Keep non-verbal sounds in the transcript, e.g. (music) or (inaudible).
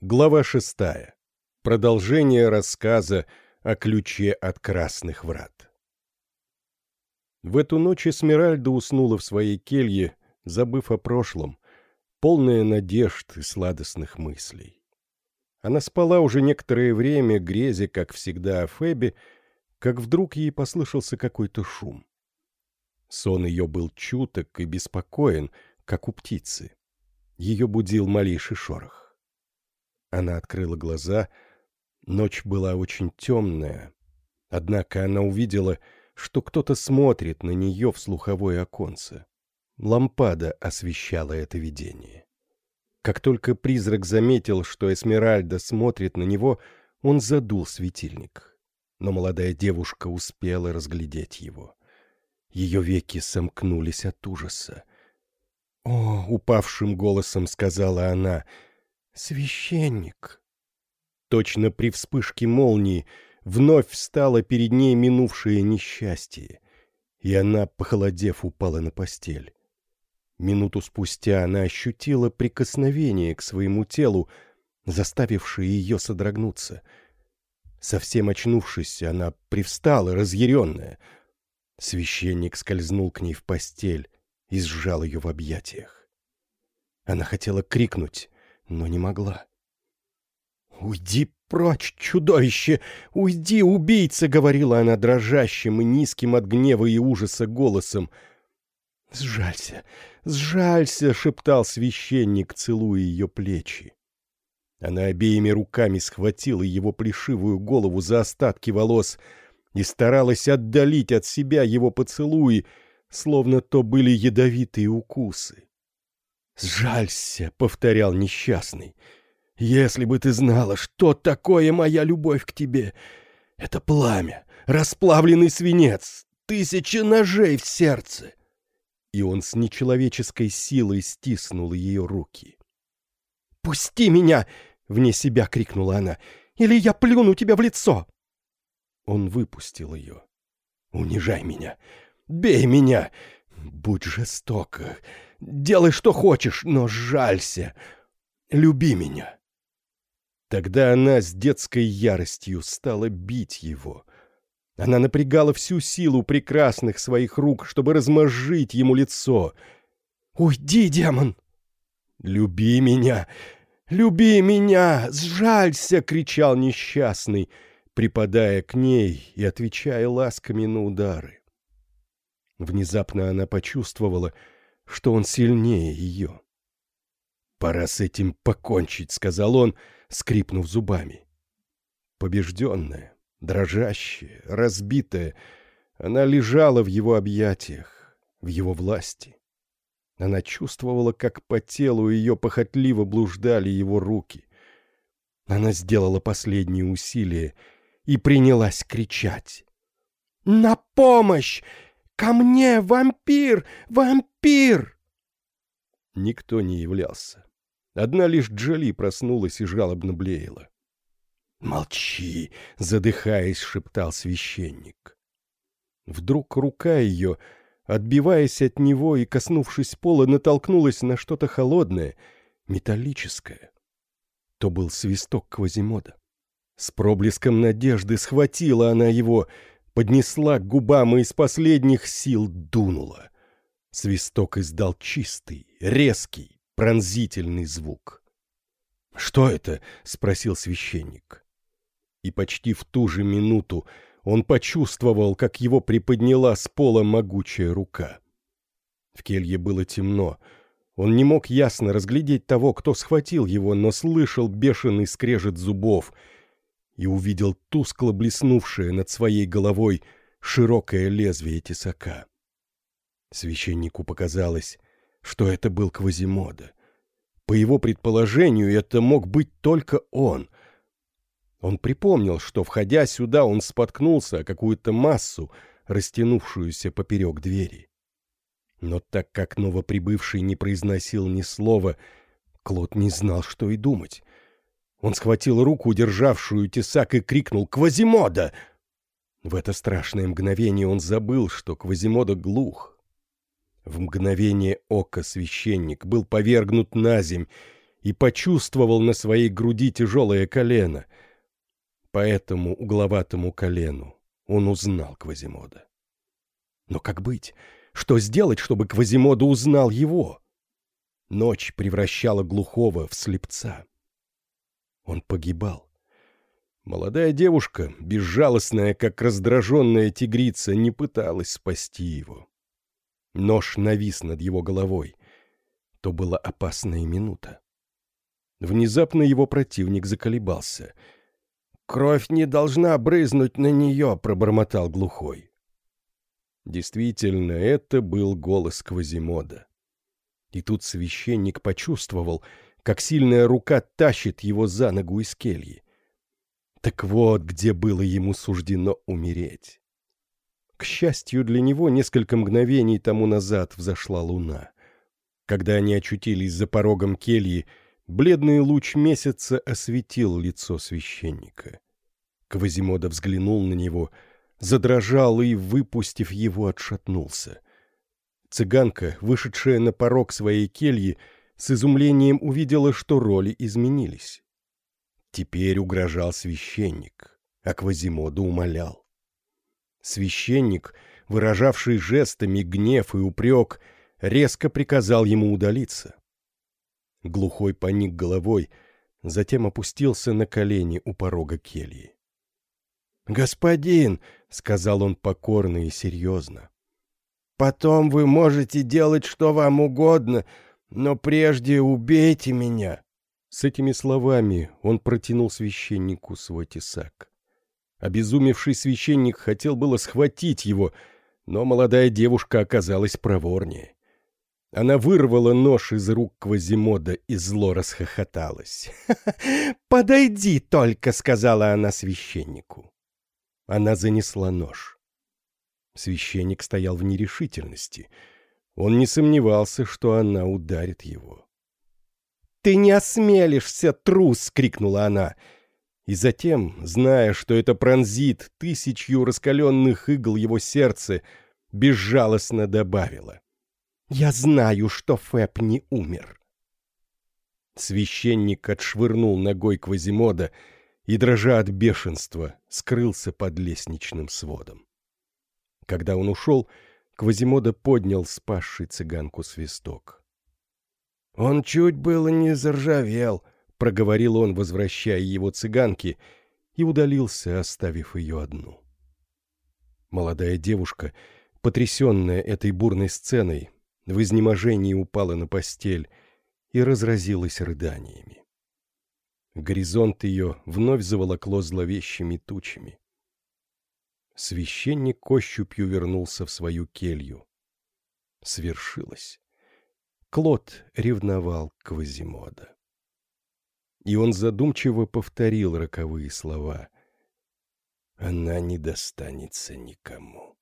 Глава шестая. Продолжение рассказа о ключе от красных врат. В эту ночь Эсмеральда уснула в своей келье, забыв о прошлом, полная надежд и сладостных мыслей. Она спала уже некоторое время, грезя, как всегда, о Фебе, как вдруг ей послышался какой-то шум. Сон ее был чуток и беспокоен, как у птицы. Ее будил малейший шорох. Она открыла глаза. Ночь была очень темная. Однако она увидела, что кто-то смотрит на нее в слуховое оконце. Лампада освещала это видение. Как только призрак заметил, что Эсмеральда смотрит на него, он задул светильник. Но молодая девушка успела разглядеть его. Ее веки сомкнулись от ужаса. «О!» — упавшим голосом сказала она — «Священник!» Точно при вспышке молнии вновь встало перед ней минувшее несчастье, и она, похолодев, упала на постель. Минуту спустя она ощутила прикосновение к своему телу, заставившее ее содрогнуться. Совсем очнувшись, она привстала, разъяренная. Священник скользнул к ней в постель и сжал ее в объятиях. Она хотела крикнуть, но не могла. «Уйди прочь, чудовище! Уйди, убийца!» — говорила она дрожащим и низким от гнева и ужаса голосом. «Сжалься, сжалься!» — шептал священник, целуя ее плечи. Она обеими руками схватила его плешивую голову за остатки волос и старалась отдалить от себя его поцелуи, словно то были ядовитые укусы. «Сжалься», — повторял несчастный. «Если бы ты знала, что такое моя любовь к тебе! Это пламя, расплавленный свинец, тысячи ножей в сердце!» И он с нечеловеческой силой стиснул ее руки. «Пусти меня!» — вне себя крикнула она. «Или я плюну тебя в лицо!» Он выпустил ее. «Унижай меня! Бей меня! Будь жестоко! Делай, что хочешь, но жалься. Люби меня. Тогда она с детской яростью стала бить его. Она напрягала всю силу прекрасных своих рук, чтобы размозжить ему лицо. «Уйди, демон!» «Люби меня! Люби меня! Сжалься!» — кричал несчастный, припадая к ней и отвечая ласками на удары. Внезапно она почувствовала, что он сильнее ее. «Пора с этим покончить», — сказал он, скрипнув зубами. Побежденная, дрожащая, разбитая, она лежала в его объятиях, в его власти. Она чувствовала, как по телу ее похотливо блуждали его руки. Она сделала последние усилия и принялась кричать. «На помощь! «Ко мне, вампир! Вампир!» Никто не являлся. Одна лишь Джоли проснулась и жалобно блеяла. «Молчи!» — задыхаясь, шептал священник. Вдруг рука ее, отбиваясь от него и коснувшись пола, натолкнулась на что-то холодное, металлическое. То был свисток Квазимода. С проблеском надежды схватила она его — поднесла к губам и из последних сил дунула. Свисток издал чистый, резкий, пронзительный звук. «Что это?» — спросил священник. И почти в ту же минуту он почувствовал, как его приподняла с пола могучая рука. В келье было темно. Он не мог ясно разглядеть того, кто схватил его, но слышал бешеный скрежет зубов — и увидел тускло блеснувшее над своей головой широкое лезвие тесака. Священнику показалось, что это был Квазимода. По его предположению, это мог быть только он. Он припомнил, что, входя сюда, он споткнулся о какую-то массу, растянувшуюся поперек двери. Но так как новоприбывший не произносил ни слова, Клод не знал, что и думать. Он схватил руку, державшую тесак, и крикнул «Квазимода!». В это страшное мгновение он забыл, что Квазимода глух. В мгновение ока священник был повергнут на земь, и почувствовал на своей груди тяжелое колено. По этому угловатому колену он узнал Квазимода. Но как быть? Что сделать, чтобы Квазимода узнал его? Ночь превращала глухого в слепца. Он погибал. Молодая девушка, безжалостная, как раздраженная тигрица, не пыталась спасти его. Нож навис над его головой. То была опасная минута. Внезапно его противник заколебался. «Кровь не должна брызнуть на нее», — пробормотал глухой. Действительно, это был голос Квазимода. И тут священник почувствовал, как сильная рука тащит его за ногу из кельи. Так вот, где было ему суждено умереть. К счастью для него, несколько мгновений тому назад взошла луна. Когда они очутились за порогом кельи, бледный луч месяца осветил лицо священника. Квазимода взглянул на него, задрожал и, выпустив его, отшатнулся. Цыганка, вышедшая на порог своей кельи, с изумлением увидела, что роли изменились. Теперь угрожал священник, а Квазимода умолял. Священник, выражавший жестами гнев и упрек, резко приказал ему удалиться. Глухой поник головой, затем опустился на колени у порога кельи. «Господин!» — сказал он покорно и серьезно. «Потом вы можете делать что вам угодно, но прежде убейте меня!» С этими словами он протянул священнику свой тесак. Обезумевший священник хотел было схватить его, но молодая девушка оказалась проворнее. Она вырвала нож из рук Квазимода и зло расхохоталась. (laughs) «Подойди только», — сказала она священнику. Она занесла нож. Священник стоял в нерешительности. Он не сомневался, что она ударит его. «Ты не осмелишься, трус!» — крикнула она. И затем, зная, что это пронзит тысячью раскаленных игл его сердце, безжалостно добавила. «Я знаю, что Фэб не умер». Священник отшвырнул ногой Квазимода и, дрожа от бешенства, скрылся под лестничным сводом. Когда он ушел, Квазимода поднял спасший цыганку свисток. «Он чуть было не заржавел», — проговорил он, возвращая его цыганке, и удалился, оставив ее одну. Молодая девушка, потрясенная этой бурной сценой, в изнеможении упала на постель и разразилась рыданиями. Горизонт ее вновь заволокло зловещими тучами. Священник ощупью вернулся в свою келью. Свершилось. Клод ревновал Квазимода. И он задумчиво повторил роковые слова. «Она не достанется никому».